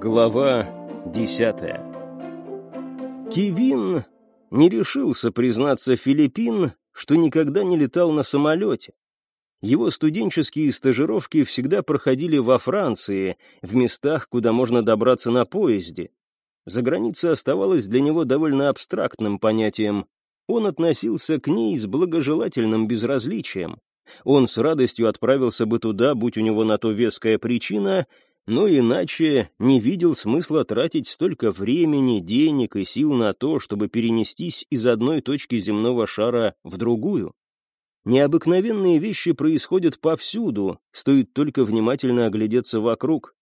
Глава десятая Кивин не решился признаться Филиппин, что никогда не летал на самолете. Его студенческие стажировки всегда проходили во Франции, в местах, куда можно добраться на поезде. За границей оставалось для него довольно абстрактным понятием. Он относился к ней с благожелательным безразличием. Он с радостью отправился бы туда, будь у него на то веская причина, но иначе не видел смысла тратить столько времени, денег и сил на то, чтобы перенестись из одной точки земного шара в другую. Необыкновенные вещи происходят повсюду, стоит только внимательно оглядеться вокруг.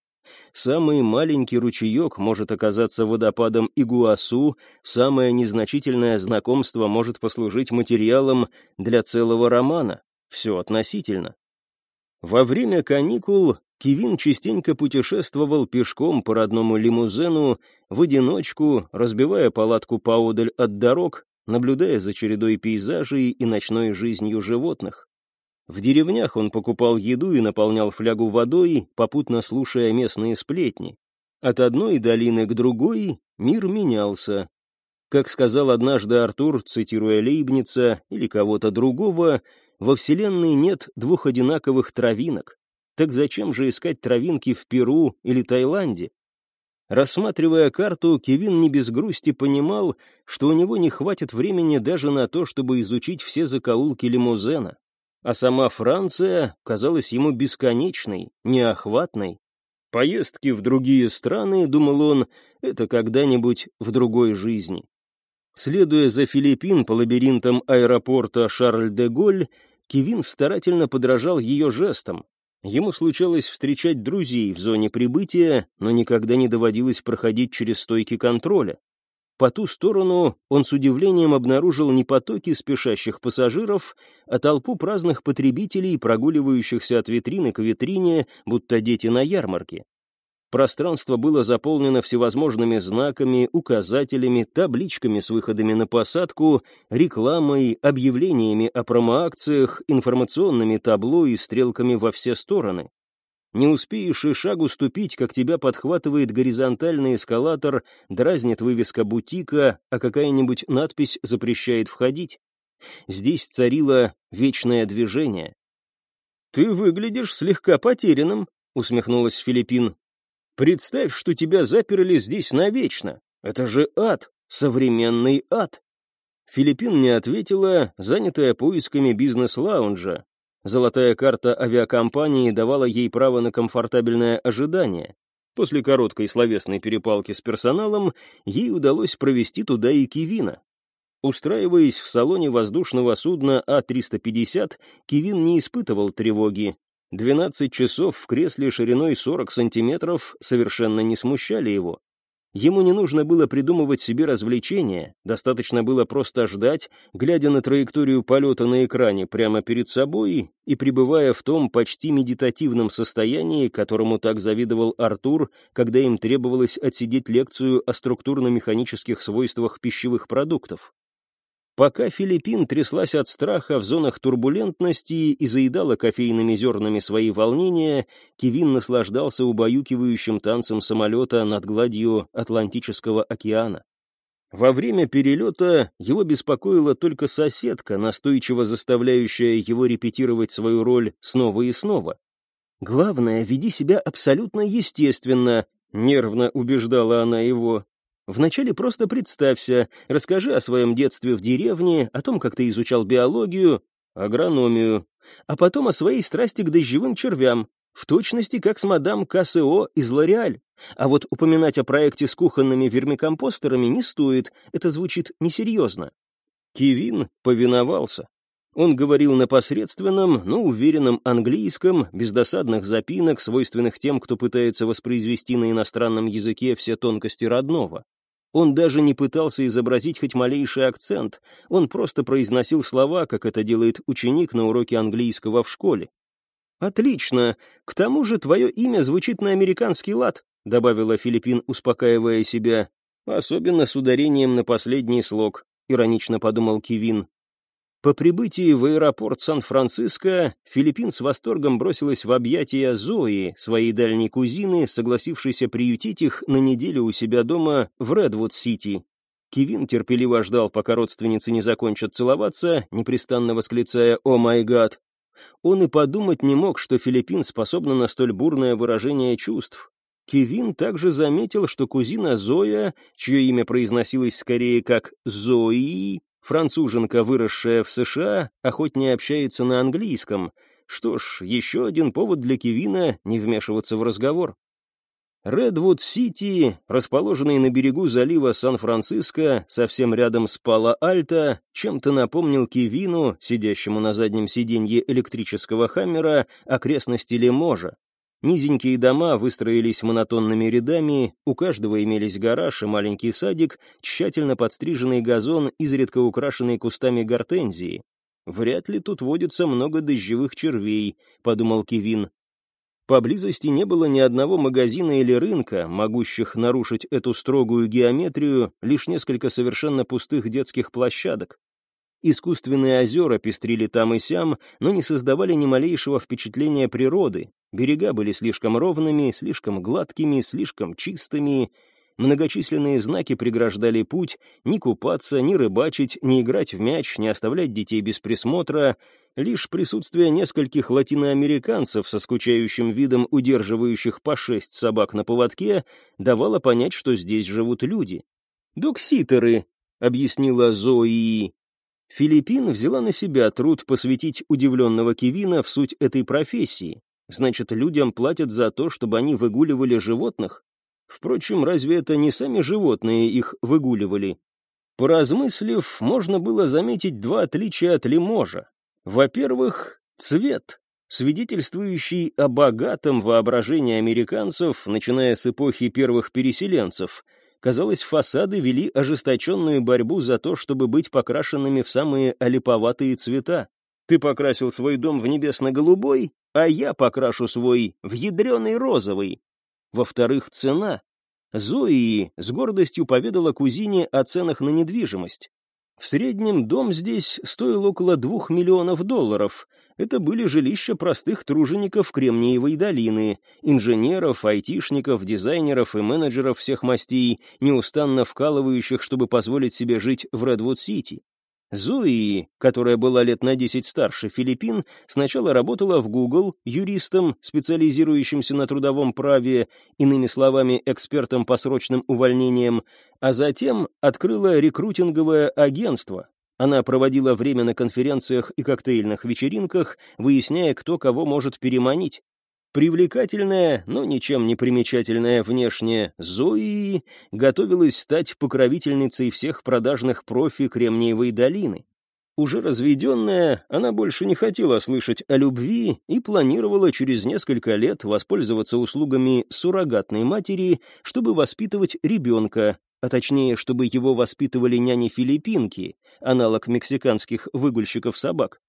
Самый маленький ручеек может оказаться водопадом Игуасу, самое незначительное знакомство может послужить материалом для целого романа. Все относительно. Во время каникул Кивин частенько путешествовал пешком по родному лимузену, в одиночку, разбивая палатку поодаль от дорог, наблюдая за чередой пейзажей и ночной жизнью животных. В деревнях он покупал еду и наполнял флягу водой, попутно слушая местные сплетни. От одной долины к другой мир менялся. Как сказал однажды Артур, цитируя Лейбница или кого-то другого, во Вселенной нет двух одинаковых травинок. Так зачем же искать травинки в Перу или Таиланде? Рассматривая карту, Кевин не без грусти понимал, что у него не хватит времени даже на то, чтобы изучить все закоулки лимузена. А сама Франция казалась ему бесконечной, неохватной. Поездки в другие страны, думал он, это когда-нибудь в другой жизни. Следуя за Филиппин по лабиринтам аэропорта Шарль-де-Голь, Кевин старательно подражал ее жестам. Ему случалось встречать друзей в зоне прибытия, но никогда не доводилось проходить через стойки контроля. По ту сторону он с удивлением обнаружил не потоки спешащих пассажиров, а толпу праздных потребителей, прогуливающихся от витрины к витрине, будто дети на ярмарке. Пространство было заполнено всевозможными знаками, указателями, табличками с выходами на посадку, рекламой, объявлениями о промоакциях, информационными табло и стрелками во все стороны. Не успеешь и шагу ступить, как тебя подхватывает горизонтальный эскалатор, дразнит вывеска бутика, а какая-нибудь надпись запрещает входить. Здесь царило вечное движение. «Ты выглядишь слегка потерянным», — усмехнулась Филиппин. Представь, что тебя заперли здесь навечно. Это же ад, современный ад. Филиппин не ответила, занятая поисками бизнес-лаунжа. Золотая карта авиакомпании давала ей право на комфортабельное ожидание. После короткой словесной перепалки с персоналом ей удалось провести туда и Кивина. Устраиваясь в салоне воздушного судна А-350, Кивин не испытывал тревоги. 12 часов в кресле шириной 40 сантиметров совершенно не смущали его. Ему не нужно было придумывать себе развлечения, достаточно было просто ждать, глядя на траекторию полета на экране прямо перед собой и пребывая в том почти медитативном состоянии, которому так завидовал Артур, когда им требовалось отсидеть лекцию о структурно-механических свойствах пищевых продуктов. Пока Филиппин тряслась от страха в зонах турбулентности и заедала кофейными зернами свои волнения, Кевин наслаждался убаюкивающим танцем самолета над гладью Атлантического океана. Во время перелета его беспокоила только соседка, настойчиво заставляющая его репетировать свою роль снова и снова. «Главное, веди себя абсолютно естественно», — нервно убеждала она его. Вначале просто представься, расскажи о своем детстве в деревне, о том, как ты изучал биологию, агрономию, а потом о своей страсти к дождевым червям, в точности как с мадам КСО из Лореаль. А вот упоминать о проекте с кухонными вермикомпостерами не стоит, это звучит несерьезно. Кевин повиновался. Он говорил на посредственном, но уверенном английском, без досадных запинок, свойственных тем, кто пытается воспроизвести на иностранном языке все тонкости родного. Он даже не пытался изобразить хоть малейший акцент, он просто произносил слова, как это делает ученик на уроке английского в школе. «Отлично. К тому же твое имя звучит на американский лад», добавила Филиппин, успокаивая себя. «Особенно с ударением на последний слог», иронично подумал Кивин. По прибытии в аэропорт Сан-Франциско Филиппин с восторгом бросилась в объятия Зои, своей дальней кузины, согласившейся приютить их на неделю у себя дома в Редвуд-Сити. Кевин терпеливо ждал, пока родственницы не закончат целоваться, непрестанно восклицая «О май гад!». Он и подумать не мог, что Филиппин способна на столь бурное выражение чувств. Кевин также заметил, что кузина Зоя, чье имя произносилось скорее как Зои, Француженка, выросшая в США, охотнее общается на английском. Что ж, еще один повод для Кевина не вмешиваться в разговор. Редвуд-Сити, расположенный на берегу залива Сан-Франциско, совсем рядом с Пало-Альто, чем-то напомнил Кевину, сидящему на заднем сиденье электрического «Хаммера», окрестности Леможа. Низенькие дома выстроились монотонными рядами, у каждого имелись гараж и маленький садик, тщательно подстриженный газон, изредка украшенный кустами гортензии. «Вряд ли тут водится много дождевых червей», — подумал Кевин. Поблизости не было ни одного магазина или рынка, могущих нарушить эту строгую геометрию, лишь несколько совершенно пустых детских площадок. Искусственные озера пестрили там и сям, но не создавали ни малейшего впечатления природы. Берега были слишком ровными, слишком гладкими, слишком чистыми. Многочисленные знаки преграждали путь ни купаться, ни рыбачить, ни играть в мяч, ни оставлять детей без присмотра. Лишь присутствие нескольких латиноамериканцев со скучающим видом, удерживающих по шесть собак на поводке, давало понять, что здесь живут люди. «Докситеры», — объяснила Зои, Филиппин взяла на себя труд посвятить удивленного Кевина в суть этой профессии. Значит, людям платят за то, чтобы они выгуливали животных? Впрочем, разве это не сами животные их выгуливали? Поразмыслив, можно было заметить два отличия от лиможа. Во-первых, цвет, свидетельствующий о богатом воображении американцев, начиная с эпохи первых переселенцев — Казалось, фасады вели ожесточенную борьбу за то, чтобы быть покрашенными в самые олиповатые цвета. Ты покрасил свой дом в небесно-голубой, а я покрашу свой в ядреный розовый. Во-вторых, цена. Зои с гордостью поведала кузине о ценах на недвижимость. В среднем дом здесь стоил около двух миллионов долларов, это были жилища простых тружеников Кремниевой долины, инженеров, айтишников, дизайнеров и менеджеров всех мастей, неустанно вкалывающих, чтобы позволить себе жить в Редвуд-Сити. Зои, которая была лет на 10 старше Филиппин, сначала работала в Google юристом, специализирующимся на трудовом праве, иными словами, экспертом по срочным увольнениям, а затем открыла рекрутинговое агентство, она проводила время на конференциях и коктейльных вечеринках, выясняя, кто кого может переманить. Привлекательная, но ничем не примечательная внешне Зои готовилась стать покровительницей всех продажных профи Кремниевой долины. Уже разведенная, она больше не хотела слышать о любви и планировала через несколько лет воспользоваться услугами суррогатной матери, чтобы воспитывать ребенка, а точнее, чтобы его воспитывали няни-филиппинки, аналог мексиканских выгульщиков собак.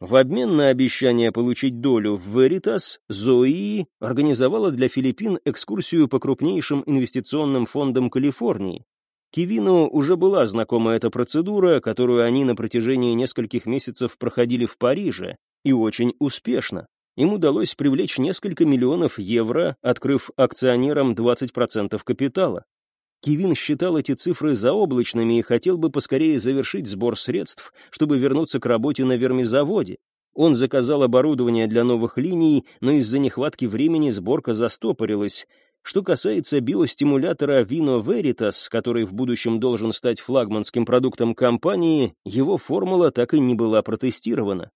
В обмен на обещание получить долю в Veritas, Зои организовала для Филиппин экскурсию по крупнейшим инвестиционным фондам Калифорнии. Кивину уже была знакома эта процедура, которую они на протяжении нескольких месяцев проходили в Париже, и очень успешно. Им удалось привлечь несколько миллионов евро, открыв акционерам 20% капитала. Кевин считал эти цифры заоблачными и хотел бы поскорее завершить сбор средств, чтобы вернуться к работе на вермизаводе. Он заказал оборудование для новых линий, но из-за нехватки времени сборка застопорилась. Что касается биостимулятора Vino Veritas, который в будущем должен стать флагманским продуктом компании, его формула так и не была протестирована.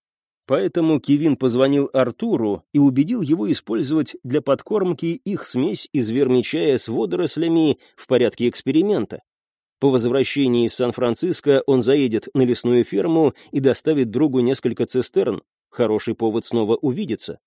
Поэтому Кевин позвонил Артуру и убедил его использовать для подкормки их смесь из вермичая с водорослями в порядке эксперимента. По возвращении из Сан-Франциско он заедет на лесную ферму и доставит другу несколько цистерн. Хороший повод снова увидеться.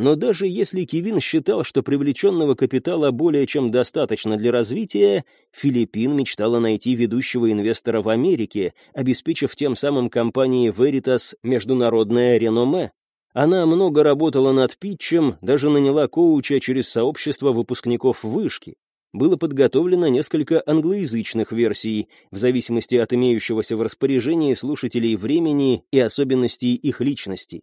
Но даже если Кевин считал, что привлеченного капитала более чем достаточно для развития, Филиппин мечтала найти ведущего инвестора в Америке, обеспечив тем самым компании Veritas международное реноме. Она много работала над питчем, даже наняла коуча через сообщество выпускников вышки. было подготовлено несколько англоязычных версий, в зависимости от имеющегося в распоряжении слушателей времени и особенностей их личности.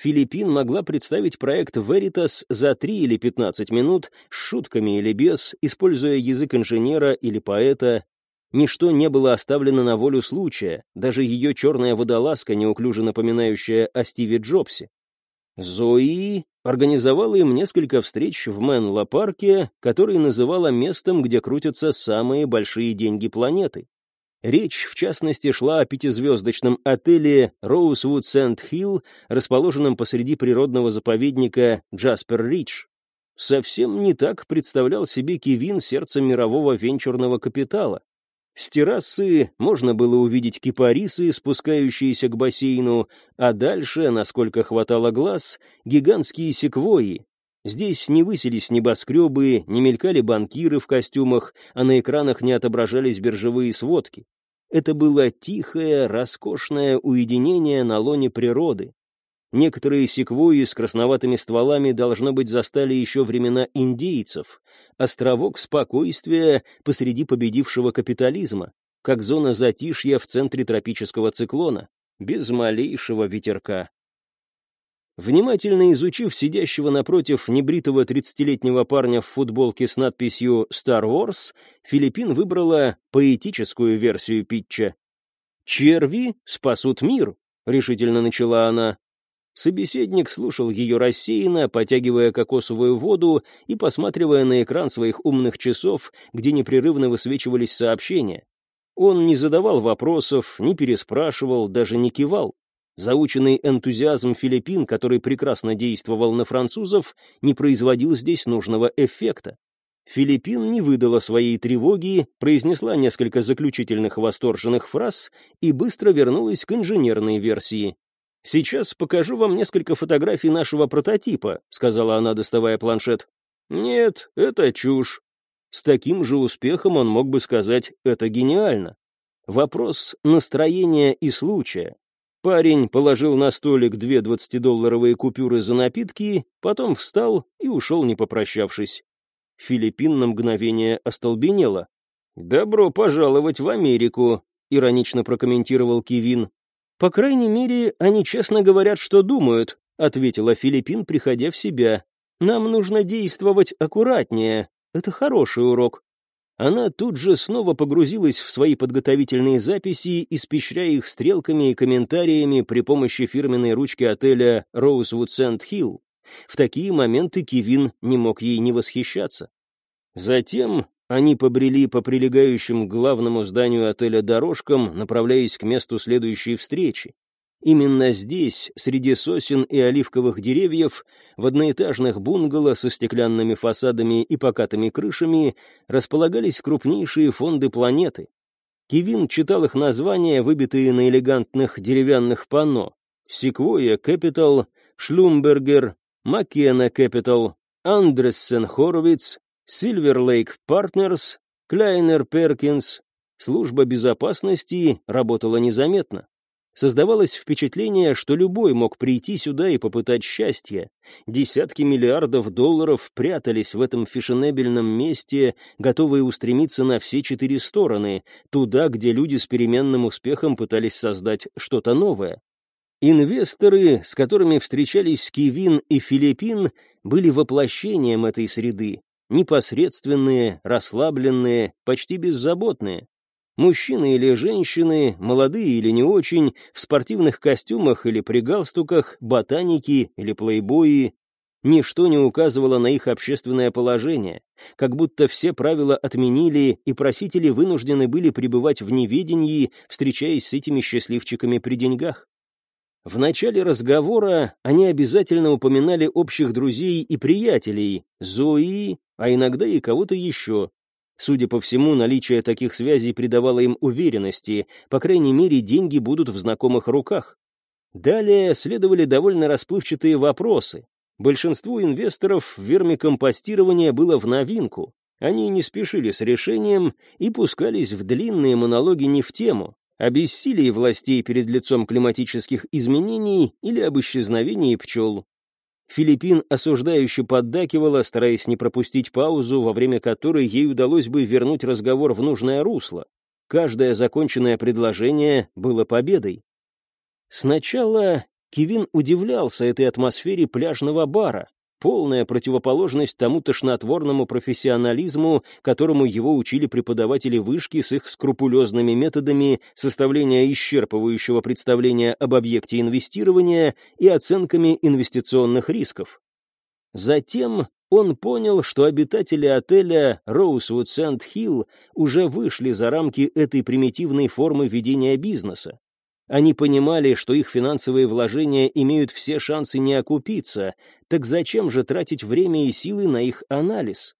Филиппин могла представить проект Veritas за 3 или 15 минут с шутками или без, используя язык инженера или поэта. Ничто не было оставлено на волю случая, даже ее черная водолазка, неуклюже напоминающая о Стиве Джобсе. Зои организовала им несколько встреч в Менло-парке, который называла местом, где крутятся самые большие деньги планеты. Речь, в частности, шла о пятизвездочном отеле Роузвуд Сент-Хилл, расположенном посреди природного заповедника Джаспер-Ридж. Совсем не так представлял себе Кевин сердце мирового венчурного капитала. С террасы можно было увидеть кипарисы, спускающиеся к бассейну, а дальше, насколько хватало глаз, гигантские секвои. Здесь не высились небоскребы, не мелькали банкиры в костюмах, а на экранах не отображались биржевые сводки. Это было тихое, роскошное уединение на лоне природы. Некоторые секвои с красноватыми стволами, должно быть, застали еще времена индейцев. Островок спокойствия посреди победившего капитализма, как зона затишья в центре тропического циклона, без малейшего ветерка. Внимательно изучив сидящего напротив небритого тридцатилетнего парня в футболке с надписью «Star Wars», Филиппин выбрала поэтическую версию питча. «Черви спасут мир», — решительно начала она. Собеседник слушал ее рассеянно, потягивая кокосовую воду и посматривая на экран своих умных часов, где непрерывно высвечивались сообщения. Он не задавал вопросов, не переспрашивал, даже не кивал. Заученный энтузиазм Филиппин, который прекрасно действовал на французов, не производил здесь нужного эффекта. Филиппин не выдала своей тревоги, произнесла несколько заключительных восторженных фраз и быстро вернулась к инженерной версии. «Сейчас покажу вам несколько фотографий нашего прототипа», — сказала она, доставая планшет. «Нет, это чушь». С таким же успехом он мог бы сказать «это гениально». Вопрос настроения и случая. Парень положил на столик две двадцатидолларовые купюры за напитки, потом встал и ушел, не попрощавшись. Филиппин на мгновение остолбенела. «Добро пожаловать в Америку», — иронично прокомментировал Кивин. «По крайней мере, они честно говорят, что думают», — ответила Филиппин, приходя в себя. «Нам нужно действовать аккуратнее. Это хороший урок». Она тут же снова погрузилась в свои подготовительные записи, испещряя их стрелками и комментариями при помощи фирменной ручки отеля Rosewood Sand Hill. В такие моменты Кивин не мог ей не восхищаться. Затем они побрели по прилегающим к главному зданию отеля дорожкам, направляясь к месту следующей встречи. Именно здесь, среди сосен и оливковых деревьев, в одноэтажных бунгало со стеклянными фасадами и покатыми крышами располагались крупнейшие фонды планеты. Кивин читал их названия, выбитые на элегантных деревянных панно. Секвойя Capital, Шлюмбергер, Маккена Capital, Андрессен Хоровиц, Silver Lake Клайнер Перкинс. Служба безопасности работала незаметно. Создавалось впечатление, что любой мог прийти сюда и попытать счастье. Десятки миллиардов долларов прятались в этом фешенебельном месте, готовые устремиться на все четыре стороны, туда, где люди с переменным успехом пытались создать что-то новое. Инвесторы, с которыми встречались Кивин и Филиппин, были воплощением этой среды, непосредственные, расслабленные, почти беззаботные. Мужчины или женщины, молодые или не очень, в спортивных костюмах или при галстуках, ботаники или плейбои. Ничто не указывало на их общественное положение, как будто все правила отменили, и просители вынуждены были пребывать в неведении, встречаясь с этими счастливчиками при деньгах. В начале разговора они обязательно упоминали общих друзей и приятелей, Зои, а иногда и кого-то еще. Судя по всему, наличие таких связей придавало им уверенности, по крайней мере, деньги будут в знакомых руках. Далее следовали довольно расплывчатые вопросы. Большинству инвесторов вермикомпостирование было в новинку. Они не спешили с решением и пускались в длинные монологи не в тему, о бессилии властей перед лицом климатических изменений или об исчезновении пчел. Филиппин осуждающе поддакивала, стараясь не пропустить паузу, во время которой ей удалось бы вернуть разговор в нужное русло. Каждое законченное предложение было победой. Сначала Кевин удивлялся этой атмосфере пляжного бара, полная противоположность тому тошнотворному профессионализму, которому его учили преподаватели вышки с их скрупулезными методами составления исчерпывающего представления об объекте инвестирования и оценками инвестиционных рисков. Затем он понял, что обитатели отеля Sand Hill уже вышли за рамки этой примитивной формы ведения бизнеса. Они понимали, что их финансовые вложения имеют все шансы не окупиться, так зачем же тратить время и силы на их анализ?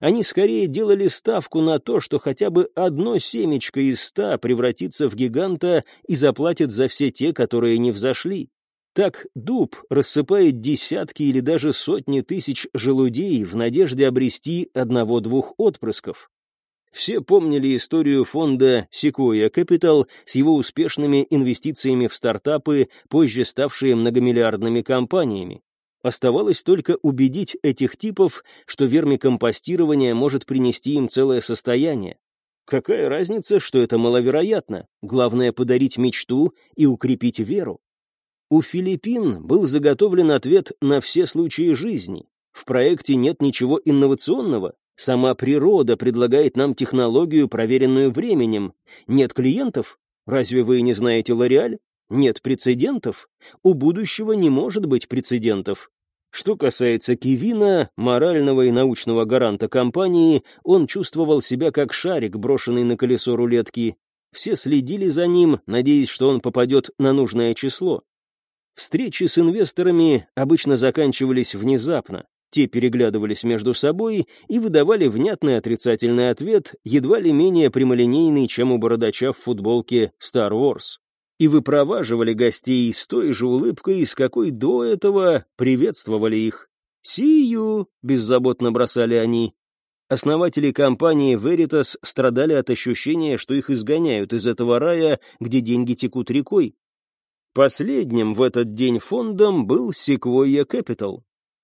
Они скорее делали ставку на то, что хотя бы одно семечко из ста превратится в гиганта и заплатит за все те, которые не взошли. Так дуб рассыпает десятки или даже сотни тысяч желудей в надежде обрести одного-двух отпрысков. Все помнили историю фонда Sequoia Capital с его успешными инвестициями в стартапы, позже ставшие многомиллиардными компаниями. Оставалось только убедить этих типов, что вермикомпостирование может принести им целое состояние. Какая разница, что это маловероятно? Главное — подарить мечту и укрепить веру. У Филиппин был заготовлен ответ на все случаи жизни. В проекте нет ничего инновационного, Сама природа предлагает нам технологию, проверенную временем. Нет клиентов? Разве вы не знаете Лореаль? Нет прецедентов? У будущего не может быть прецедентов. Что касается Кивина, морального и научного гаранта компании, он чувствовал себя как шарик, брошенный на колесо рулетки. Все следили за ним, надеясь, что он попадет на нужное число. Встречи с инвесторами обычно заканчивались внезапно. Те переглядывались между собой и выдавали внятный отрицательный ответ, едва ли менее прямолинейный, чем у бородача в футболке Star Wars. И выпроваживали гостей с той же улыбкой, с какой до этого приветствовали их. «Сию!» — беззаботно бросали они. Основатели компании Veritas страдали от ощущения, что их изгоняют из этого рая, где деньги текут рекой. Последним в этот день фондом был Sequoia Capital,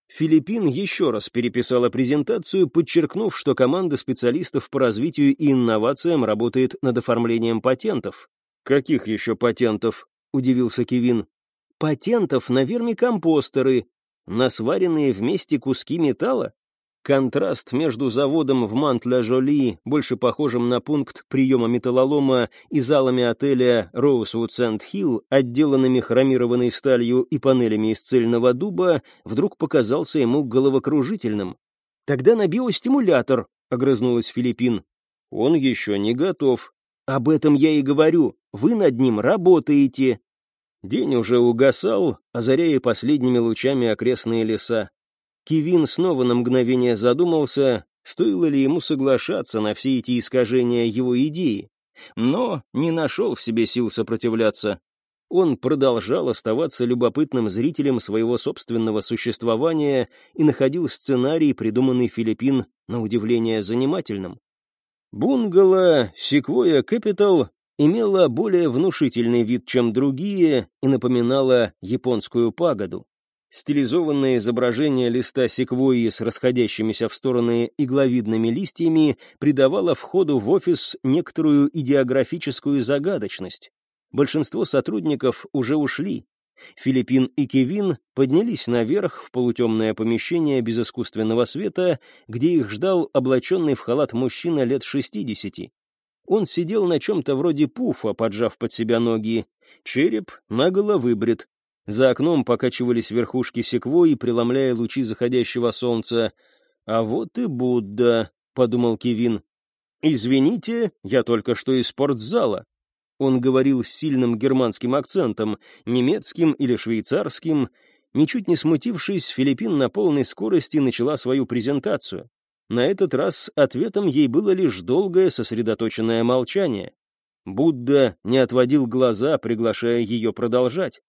Филиппин еще раз переписала презентацию, подчеркнув, что команда специалистов по развитию и инновациям работает над оформлением патентов. «Каких еще патентов?» — удивился Кевин. «Патентов на вермикомпостеры, на сваренные вместе куски металла? Контраст между заводом в Мант-Ля-Жоли, больше похожим на пункт приема металлолома, и залами отеля Роузвуд Сент-Хилл, отделанными хромированной сталью и панелями из цельного дуба, вдруг показался ему головокружительным. «Тогда на биостимулятор», — огрызнулась Филиппин. «Он еще не готов». «Об этом я и говорю. Вы над ним работаете». День уже угасал, озаряя последними лучами окрестные леса. Кивин снова на мгновение задумался, стоило ли ему соглашаться на все эти искажения его идеи, но не нашел в себе сил сопротивляться. Он продолжал оставаться любопытным зрителем своего собственного существования и находил сценарий, придуманный Филиппин, на удивление занимательным. Бунгало Sequoia Capital имела более внушительный вид, чем другие, и напоминала японскую пагоду. Стилизованное изображение листа секвойи с расходящимися в стороны игловидными листьями придавало входу в офис некоторую идеографическую загадочность. Большинство сотрудников уже ушли. Филиппин и Кевин поднялись наверх в полутемное помещение без искусственного света, где их ждал облаченный в халат мужчина лет шестидесяти. Он сидел на чем-то вроде пуфа, поджав под себя ноги. Череп наголо выбрит, за окном покачивались верхушки секвои, преломляя лучи заходящего солнца. «А вот и Будда», — подумал Кевин. «Извините, я только что из спортзала». Он говорил с сильным германским акцентом, немецким или швейцарским. Ничуть не смутившись, Филиппин на полной скорости начала свою презентацию. На этот раз ответом ей было лишь долгое сосредоточенное молчание. Будда не отводил глаза, приглашая ее продолжать.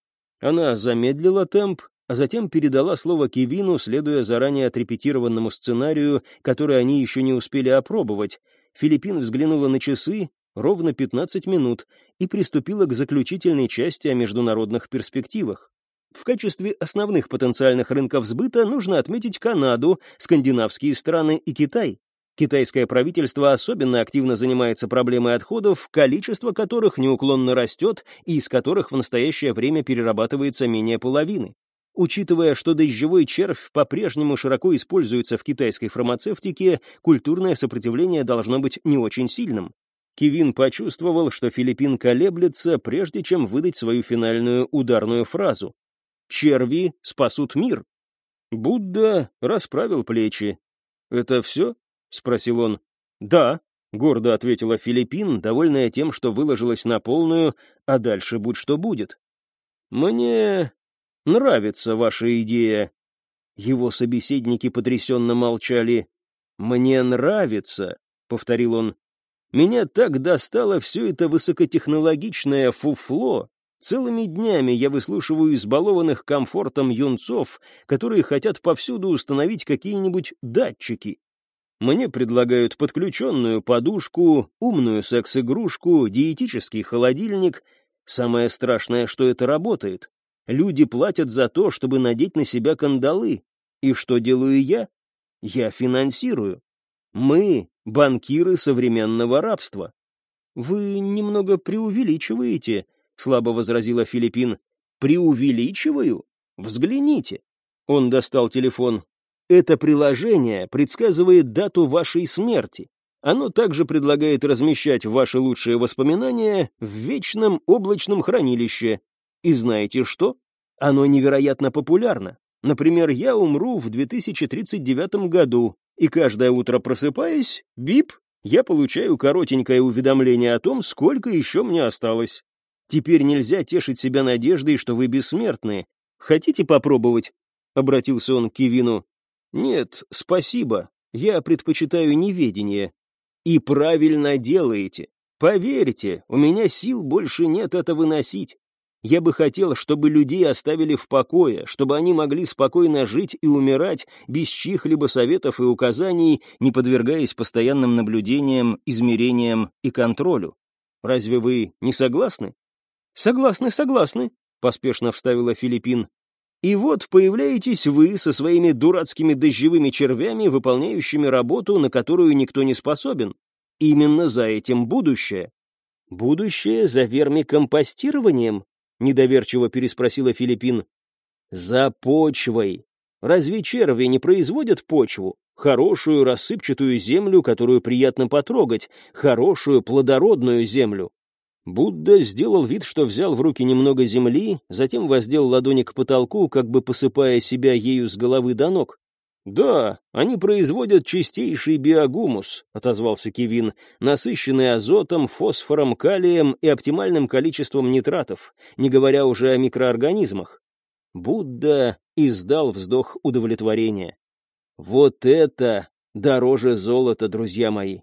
Она замедлила темп, а затем передала слово Кевину, следуя заранее отрепетированному сценарию, который они еще не успели опробовать. Филиппин взглянула на часы, ровно 15 минут, и приступила к заключительной части о международных перспективах. В качестве основных потенциальных рынков сбыта нужно отметить Канаду, скандинавские страны и Китай. Китайское правительство особенно активно занимается проблемой отходов, количество которых неуклонно растет и из которых в настоящее время перерабатывается менее половины. Учитывая, что дождевой червь по-прежнему широко используется в китайской фармацевтике, культурное сопротивление должно быть не очень сильным. Кевин почувствовал, что Филиппин колеблется, прежде чем выдать свою финальную ударную фразу. «Черви спасут мир». Будда расправил плечи. «Это все?» — спросил он. «Да», — гордо ответила Филиппин, довольная тем, что выложилась на полную, а дальше будь что будет. «Мне нравится ваша идея». Его собеседники потрясенно молчали. «Мне нравится», — повторил он. «Меня так достало все это высокотехнологичное фуфло. Целыми днями я выслушиваю избалованных комфортом юнцов, которые хотят повсюду установить какие-нибудь датчики. Мне предлагают подключенную подушку, умную секс-игрушку, диетический холодильник. Самое страшное, что это работает. Люди платят за то, чтобы надеть на себя кандалы. И что делаю я? Я финансирую. Мы — банкиры современного рабства. «Вы немного преувеличиваете», — слабо возразила Филиппин. «Преувеличиваю? Взгляните». Он достал телефон. Это приложение предсказывает дату вашей смерти. Оно также предлагает размещать ваши лучшие воспоминания в вечном облачном хранилище. И знаете что? Оно невероятно популярно. Например, я умру в 2039 году, и каждое утро просыпаясь, бип, я получаю коротенькое уведомление о том, сколько еще мне осталось. Теперь нельзя тешить себя надеждой, что вы бессмертны. Хотите попробовать?» — обратился он к Кивину. «Нет, спасибо. Я предпочитаю неведение». «И правильно делаете. Поверьте, у меня сил больше нет это выносить. Я бы хотел, чтобы людей оставили в покое, чтобы они могли спокойно жить и умирать без чьих-либо советов и указаний, не подвергаясь постоянным наблюдениям, измерениям и контролю. Разве вы не согласны? Согласны, согласны, поспешно вставила Филиппин. И вот появляетесь вы со своими дурацкими дождевыми червями, выполняющими работу, на которую никто не способен. Именно за этим будущее. Будущее за вермикомпостированием? Недоверчиво переспросила Филиппин. За почвой. Разве черви не производят почву? Хорошую рассыпчатую землю, которую приятно потрогать, хорошую плодородную землю. Будда сделал вид, что взял в руки немного земли, затем воздел ладони к потолку, как бы посыпая себя ею с головы до ног. «Да, они производят чистейший биогумус», — отозвался Кевин, насыщенный азотом, фосфором, калием и оптимальным количеством нитратов, не говоря уже о микроорганизмах. Будда издал вздох удовлетворения. «Вот это дороже золота, друзья мои!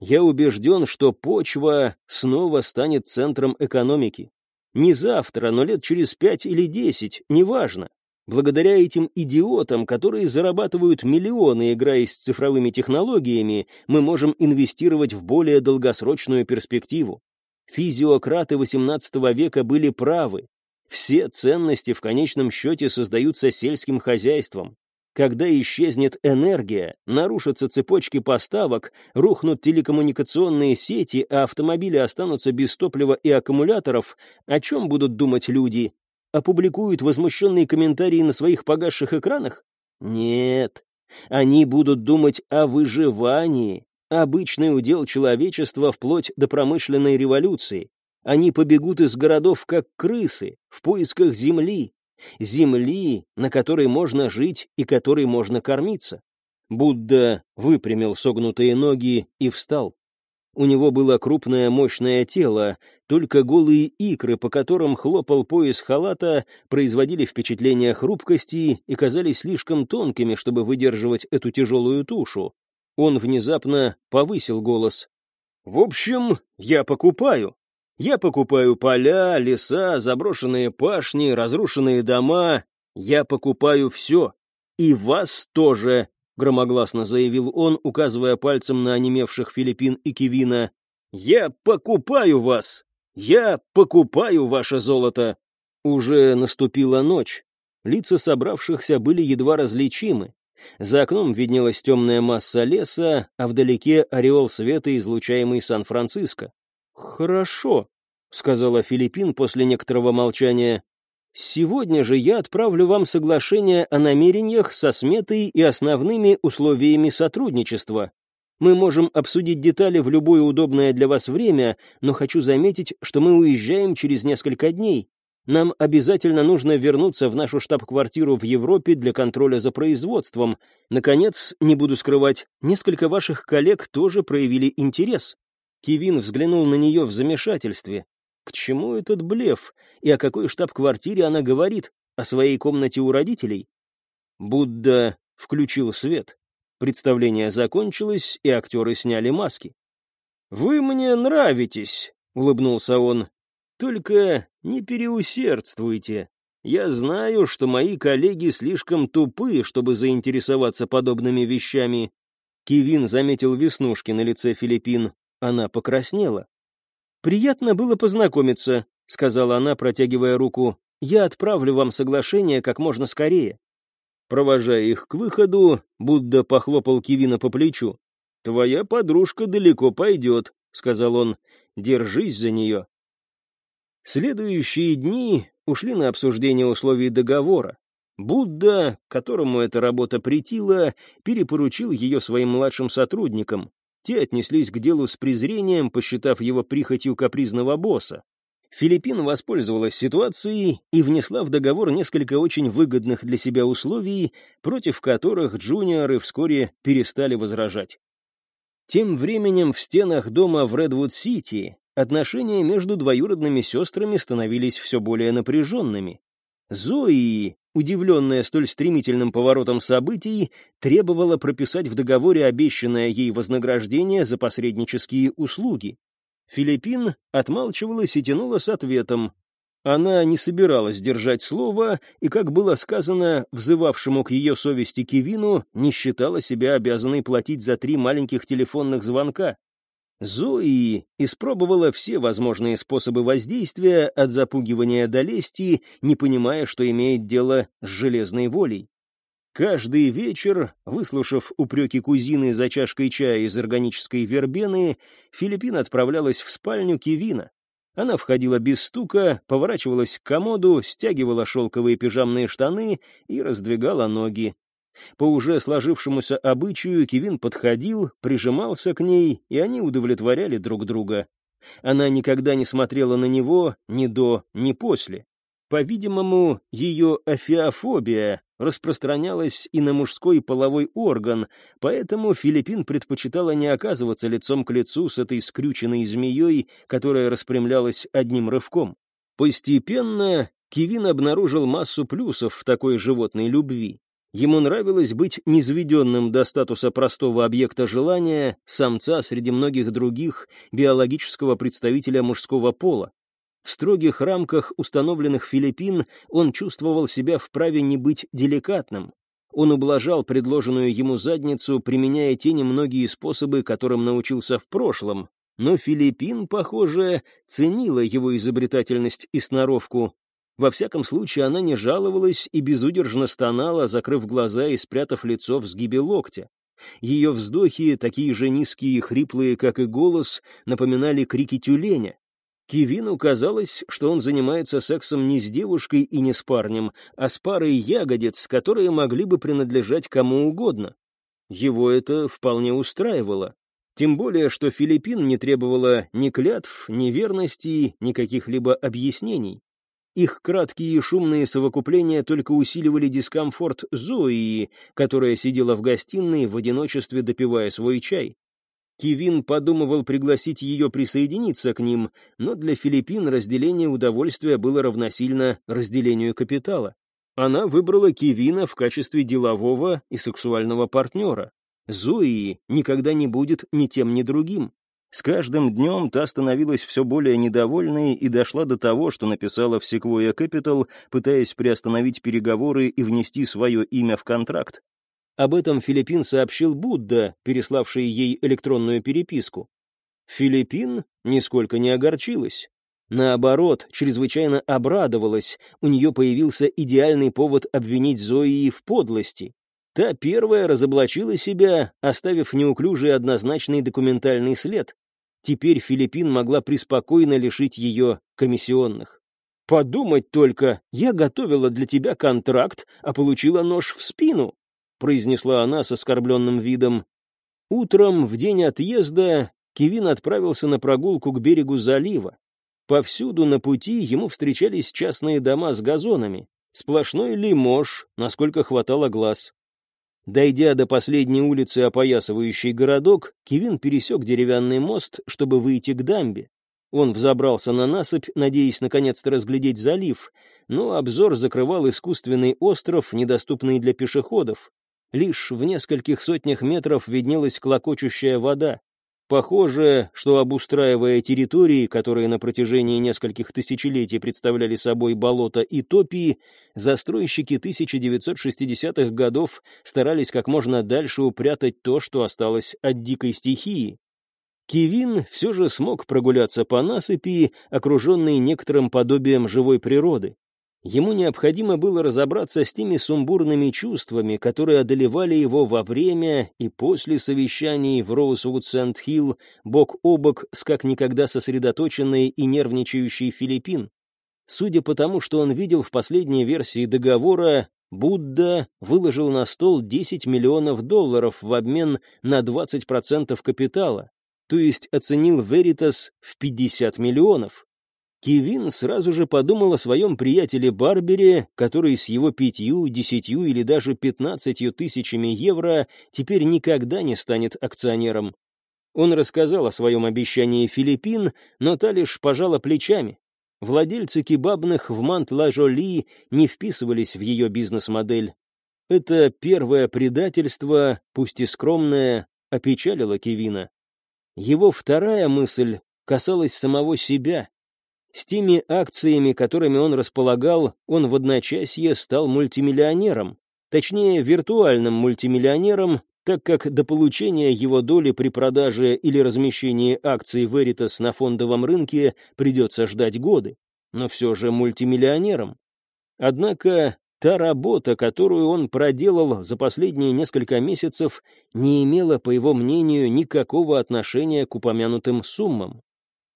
Я убежден, что почва снова станет центром экономики. Не завтра, но лет через пять или десять, неважно. Благодаря этим идиотам, которые зарабатывают миллионы, играя с цифровыми технологиями, мы можем инвестировать в более долгосрочную перспективу. Физиократы XVIII века были правы. Все ценности в конечном счете создаются сельским хозяйством. Когда исчезнет энергия, нарушатся цепочки поставок, рухнут телекоммуникационные сети, а автомобили останутся без топлива и аккумуляторов, о чем будут думать люди? Опубликуют возмущенные комментарии на своих погасших экранах? Нет. Они будут думать о выживании, обычный удел человечества вплоть до промышленной революции. Они побегут из городов как крысы, в поисках земли, земли, на которой можно жить и которой можно кормиться. Будда выпрямил согнутые ноги и встал. У него было крупное мощное тело, только голые икры, по которым хлопал пояс халата, производили впечатление хрупкости и казались слишком тонкими, чтобы выдерживать эту тяжелую тушу. Он внезапно повысил голос. «В общем, я покупаю. Я покупаю поля, леса, заброшенные пашни, разрушенные дома. Я покупаю все. И вас тоже, громогласно заявил он, указывая пальцем на онемевших Филиппин и Кивина. Я покупаю вас. Я покупаю ваше золото. Уже наступила ночь. лица собравшихся были едва различимы. За окном виднелась темная масса леса, а вдалеке ореол света, излучаемый Сан-Франциско. «Хорошо», — сказала Филиппин после некоторого молчания. «Сегодня же я отправлю вам соглашение о намерениях со сметой и основными условиями сотрудничества. Мы можем обсудить детали в любое удобное для вас время, но хочу заметить, что мы уезжаем через несколько дней. Нам обязательно нужно вернуться в нашу штаб-квартиру в Европе для контроля за производством. Наконец, не буду скрывать, несколько ваших коллег тоже проявили интерес. Кевин взглянул на нее в замешательстве. К чему этот блеф? И о какой штаб-квартире она говорит? О своей комнате у родителей? Будда включил свет. Представление закончилось, и актеры сняли маски. «Вы мне нравитесь», — улыбнулся он. Только не переусердствуйте. Я знаю, что мои коллеги слишком тупы, чтобы заинтересоваться подобными вещами. Кевин заметил веснушки на лице Филиппин. Она покраснела. «Приятно было познакомиться», — сказала она, протягивая руку. «Я отправлю вам соглашение как можно скорее». Провожая их к выходу, Будда похлопал Кевина по плечу. «Твоя подружка далеко пойдет», — сказал он. «Держись за нее». Следующие дни ушли на обсуждение условий договора. Будда, которому эта работа претила, перепоручил ее своим младшим сотрудникам. Те отнеслись к делу с презрением, посчитав его прихотью капризного босса. Филиппин воспользовалась ситуацией и внесла в договор несколько очень выгодных для себя условий, против которых джуниоры вскоре перестали возражать. Тем временем в стенах дома в Редвуд-Сити отношения между двоюродными сестрами становились все более напряженными. Зои, удивленная столь стремительным поворотом событий, требовала прописать в договоре обещанное ей вознаграждение за посреднические услуги. Филиппин отмалчивалась и тянула с ответом. Она не собиралась держать слово, и, как было сказано взывавшему к ее совести Кивину, не считала себя обязанной платить за три маленьких телефонных звонка. Зои испробовала все возможные способы воздействия, от запугивания до лести, не понимая, что имеет дело с железной волей. Каждый вечер, выслушав упреки кузины за чашкой чая из органической вербены, Филиппин отправлялась в спальню Кевина. Она входила без стука, поворачивалась к комоду, стягивала шелковые пижамные штаны и раздвигала ноги. По уже сложившемуся обычаю Кевин подходил, прижимался к ней, и они удовлетворяли друг друга. Она никогда не смотрела на него ни до, ни после. По-видимому, ее афиофобия распространялась и на мужской половой орган, поэтому Филиппин предпочитала не оказываться лицом к лицу с этой скрюченной змеей, которая распрямлялась одним рывком. Постепенно Кевин обнаружил массу плюсов в такой животной любви. Ему нравилось быть низведенным до статуса простого объекта желания, самца среди многих других, биологического представителя мужского пола. В строгих рамках установленных Филиппин он чувствовал себя вправе не быть деликатным. Он ублажал предложенную ему задницу, применяя те немногие способы, которым научился в прошлом. Но Филиппин, похоже, ценила его изобретательность и сноровку, во всяком случае, она не жаловалась и безудержно стонала, закрыв глаза и спрятав лицо в сгибе локтя. Ее вздохи, такие же низкие и хриплые, как и голос, напоминали крики тюленя. Кивину казалось, что он занимается сексом не с девушкой и не с парнем, а с парой ягодиц, которые могли бы принадлежать кому угодно. Его это вполне устраивало. Тем более, что Филиппин не требовала ни клятв, ни верности, ни каких-либо объяснений. Их краткие и шумные совокупления только усиливали дискомфорт Зои, которая сидела в гостиной в одиночестве, допивая свой чай. Кивин подумывал пригласить ее присоединиться к ним, но для Филиппин разделение удовольствия было равносильно разделению капитала. Она выбрала Кивина в качестве делового и сексуального партнера. Зои никогда не будет ни тем, ни другим. С каждым днем та становилась все более недовольной и дошла до того, что написала в Sequoia Capital, пытаясь приостановить переговоры и внести свое имя в контракт. Об этом Филиппин сообщил Будда, переславший ей электронную переписку. Филиппин нисколько не огорчилась. наоборот, чрезвычайно обрадовалась, у нее появился идеальный повод обвинить Зои в подлости. Та первая разоблачила себя, оставив неуклюжий однозначный документальный след. Теперь Филиппин могла преспокойно лишить ее комиссионных. «Подумать только, я готовила для тебя контракт, а получила нож в спину», произнесла она с оскорбленным видом. Утром, в день отъезда, Кевин отправился на прогулку к берегу залива. Повсюду на пути ему встречались частные дома с газонами. Сплошной лимож, насколько хватало глаз. Дойдя до последней улицы, опоясывающей городок, Кевин пересек деревянный мост, чтобы выйти к дамбе. Он взобрался на насыпь, надеясь наконец-то разглядеть залив, но обзор закрывал искусственный остров, недоступный для пешеходов. Лишь в нескольких сотнях метров виднелась клокочущая вода. Похоже, что обустраивая территории, которые на протяжении нескольких тысячелетий представляли собой болота и топи, застройщики 1960-х годов старались как можно дальше упрятать то, что осталось от дикой стихии. Кевин все же смог прогуляться по насыпи, окруженной некоторым подобием живой природы. Ему необходимо было разобраться с теми сумбурными чувствами, которые одолевали его во время и после совещаний в Роузвуд-Сент-Хилл бок о бок с как никогда сосредоточенной и нервничающей Филиппин. Судя по тому, что он видел в последней версии договора, Будда выложил на стол 10 миллионов долларов в обмен на 20% капитала, то есть оценил Веритас в 50 миллионов. Кевин сразу же подумал о своем приятеле Барбере, который с его пятью, десятью или даже пятнадцатью тысячами евро теперь никогда не станет акционером. Он рассказал о своем обещании Филиппин, но та лишь пожала плечами. Владельцы кебабных в Мант-Ла-Жоли не вписывались в ее бизнес-модель. Это первое предательство, пусть и скромное, опечалило Кевина. Его вторая мысль касалась самого себя — с теми акциями, которыми он располагал, он в одночасье стал мультимиллионером. Точнее, виртуальным мультимиллионером, так как до получения его доли при продаже или размещении акций Veritas на фондовом рынке придется ждать годы. Но все же мультимиллионером. Однако та работа, которую он проделал за последние несколько месяцев, не имела, по его мнению, никакого отношения к упомянутым суммам.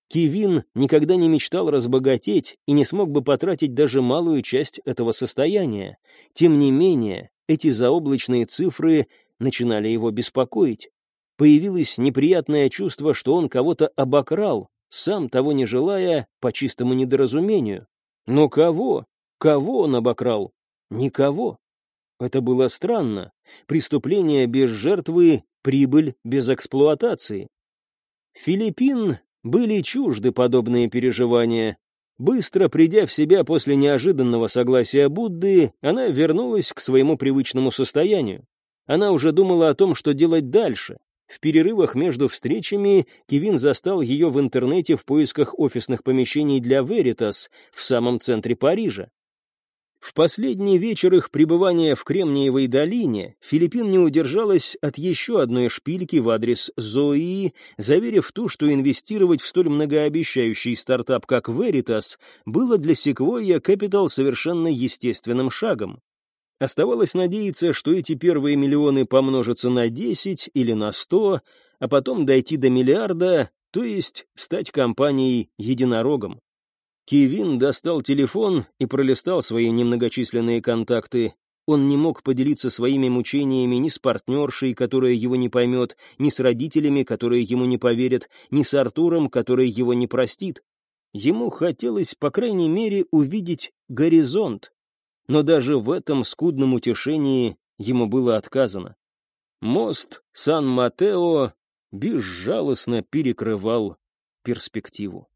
Кивин никогда не мечтал разбогатеть и не смог бы потратить даже малую часть этого состояния. Тем не менее, эти заоблачные цифры начинали его беспокоить. Появилось неприятное чувство, что он кого-то обокрал, сам того не желая, по чистому недоразумению. Но кого? Кого он обокрал? Никого. Это было странно. Преступление без жертвы, прибыль без эксплуатации. Филиппин были чужды подобные переживания. Быстро придя в себя после неожиданного согласия Будды, она вернулась к своему привычному состоянию. Она уже думала о том, что делать дальше. В перерывах между встречами Кевин застал ее в интернете в поисках офисных помещений для Veritas в самом центре Парижа. В последний вечер их пребывания в Кремниевой долине Филиппин не удержалась от еще одной шпильки в адрес Зои, заверив ту, что инвестировать в столь многообещающий стартап, как Veritas, было для Sequoia Capital совершенно естественным шагом. Оставалось надеяться, что эти первые миллионы помножатся на 10 или на 100, а потом дойти до миллиарда, то есть стать компанией-единорогом. Кевин достал телефон и пролистал свои немногочисленные контакты. Он не мог поделиться своими мучениями ни с партнершей, которая его не поймет, ни с родителями, которые ему не поверят, ни с Артуром, который его не простит. Ему хотелось, по крайней мере, увидеть горизонт. Но даже в этом скудном утешении ему было отказано. Мост Сан-Матео безжалостно перекрывал перспективу.